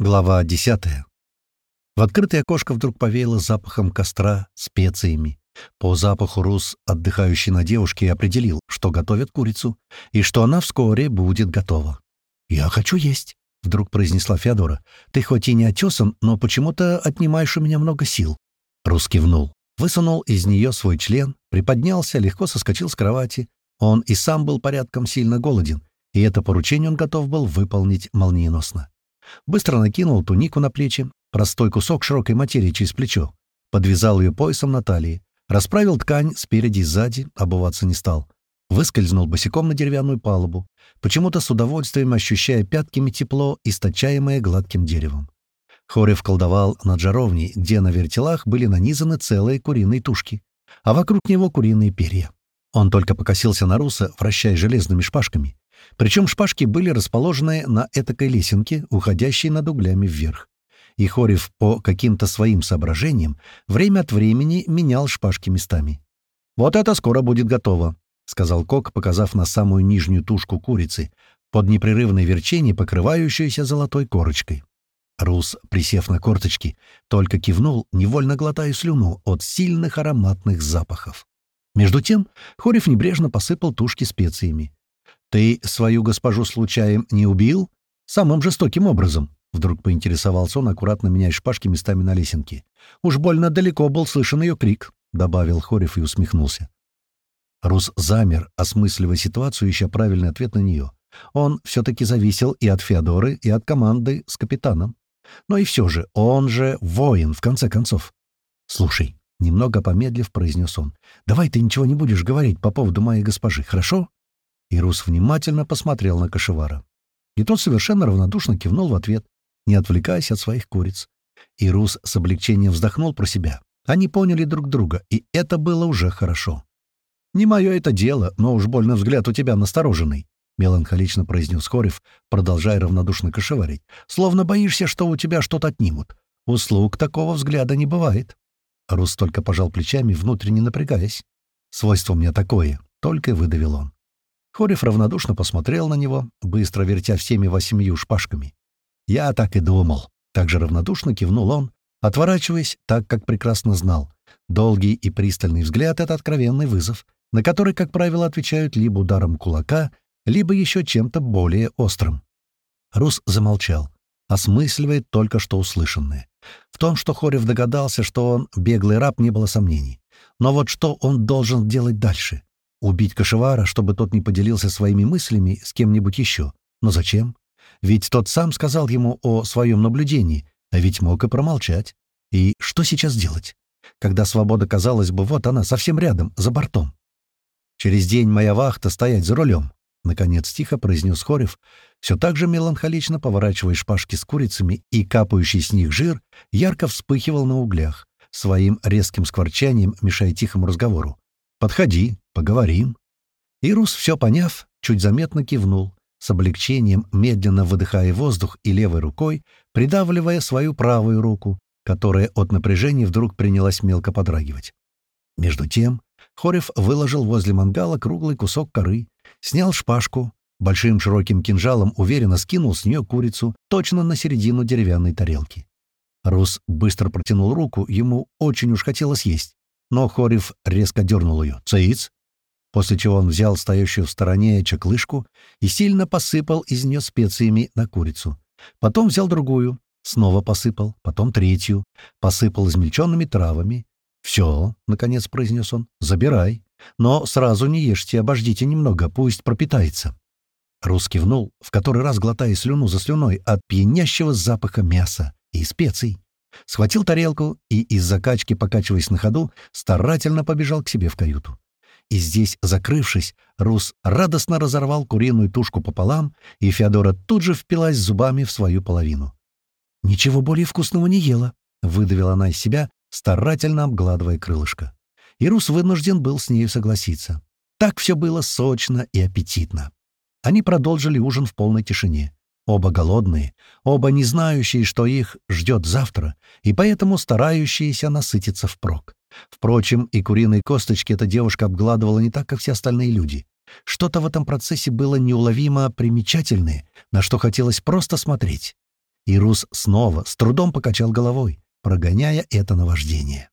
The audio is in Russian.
Глава десятая. В открытое окошко вдруг повеяло запахом костра, специями. По запаху Рус, отдыхающий на девушке, определил, что готовят курицу, и что она вскоре будет готова. «Я хочу есть», — вдруг произнесла Феодора. «Ты хоть и не отесан, но почему-то отнимаешь у меня много сил». Рус кивнул, высунул из нее свой член, приподнялся, легко соскочил с кровати. Он и сам был порядком сильно голоден, и это поручение он готов был выполнить молниеносно. Быстро накинул тунику на плечи, простой кусок широкой материи через плечо, подвязал ее поясом на талии, расправил ткань спереди и сзади, обуваться не стал. Выскользнул босиком на деревянную палубу, почему-то с удовольствием ощущая пятками тепло, источаемое гладким деревом. Хорев колдовал над жаровней, где на вертелах были нанизаны целые куриные тушки, а вокруг него куриные перья. Он только покосился на Руса, вращая железными шпажками. Причем шпажки были расположены на этакой лесенке, уходящей над углями вверх. И Хорев по каким-то своим соображениям время от времени менял шпажки местами. «Вот это скоро будет готово», — сказал Кок, показав на самую нижнюю тушку курицы, под непрерывное верчение, покрывающуюся золотой корочкой. Рус, присев на корточки, только кивнул, невольно глотая слюну от сильных ароматных запахов. Между тем Хорев небрежно посыпал тушки специями. «Ты свою госпожу случаем не убил? Самым жестоким образом?» Вдруг поинтересовался он, аккуратно меняя шпажки местами на лесенке. «Уж больно далеко был слышен ее крик», — добавил Хорев и усмехнулся. Рус замер, осмысливая ситуацию, ища правильный ответ на нее. Он все-таки зависел и от Феодоры, и от команды с капитаном. Но и все же, он же воин, в конце концов. «Слушай», — немного помедлив, произнес он, — «давай ты ничего не будешь говорить по поводу моей госпожи, хорошо?» И Рус внимательно посмотрел на Кашевара. И тот совершенно равнодушно кивнул в ответ, не отвлекаясь от своих куриц. И Рус с облегчением вздохнул про себя. Они поняли друг друга, и это было уже хорошо. «Не мое это дело, но уж больно взгляд у тебя настороженный», — меланхолично произнес Хорев, продолжая равнодушно кошеварить. «Словно боишься, что у тебя что-то отнимут. Услуг такого взгляда не бывает». Рус только пожал плечами, внутренне напрягаясь. «Свойство мне такое», — только выдавил он. Хорев равнодушно посмотрел на него, быстро вертя всеми восемью шпажками. «Я так и думал». Также равнодушно кивнул он, отворачиваясь, так как прекрасно знал. Долгий и пристальный взгляд — это откровенный вызов, на который, как правило, отвечают либо ударом кулака, либо еще чем-то более острым. Рус замолчал, осмысливая только что услышанное. В том, что Хорев догадался, что он беглый раб, не было сомнений. Но вот что он должен делать дальше? Убить Кашевара, чтобы тот не поделился своими мыслями с кем-нибудь еще. Но зачем? Ведь тот сам сказал ему о своем наблюдении, а ведь мог и промолчать. И что сейчас делать? Когда свобода, казалось бы, вот она, совсем рядом, за бортом. «Через день моя вахта стоять за рулем», — наконец тихо произнес Хорев, все так же меланхолично поворачивая шпажки с курицами, и капающий с них жир ярко вспыхивал на углях, своим резким скворчанием мешая тихому разговору. «Подходи, поговорим». Ирус, все поняв, чуть заметно кивнул, с облегчением, медленно выдыхая воздух и левой рукой, придавливая свою правую руку, которая от напряжения вдруг принялась мелко подрагивать. Между тем Хорев выложил возле мангала круглый кусок коры, снял шпажку, большим широким кинжалом уверенно скинул с нее курицу точно на середину деревянной тарелки. Рус быстро протянул руку, ему очень уж хотелось есть но Хорев резко дернул ее. «Цаиц!» После чего он взял стоящую в стороне чаклышку и сильно посыпал из нее специями на курицу. Потом взял другую, снова посыпал, потом третью, посыпал измельченными травами. «Все», — наконец произнес он, — «забирай. Но сразу не ешьте, обождите немного, пусть пропитается». Рус кивнул, в который раз глотая слюну за слюной от пьянящего запаха мяса и специй схватил тарелку и, из закачки покачиваясь на ходу, старательно побежал к себе в каюту. И здесь, закрывшись, Рус радостно разорвал куриную тушку пополам, и Феодора тут же впилась зубами в свою половину. «Ничего более вкусного не ела», — выдавила она из себя, старательно обгладывая крылышко. И Рус вынужден был с нею согласиться. Так все было сочно и аппетитно. Они продолжили ужин в полной тишине. Оба голодные, оба не знающие, что их ждет завтра, и поэтому старающиеся насытиться впрок. Впрочем, и куриные косточки эта девушка обгладывала не так, как все остальные люди. Что-то в этом процессе было неуловимо примечательное, на что хотелось просто смотреть. И Рус снова с трудом покачал головой, прогоняя это наваждение.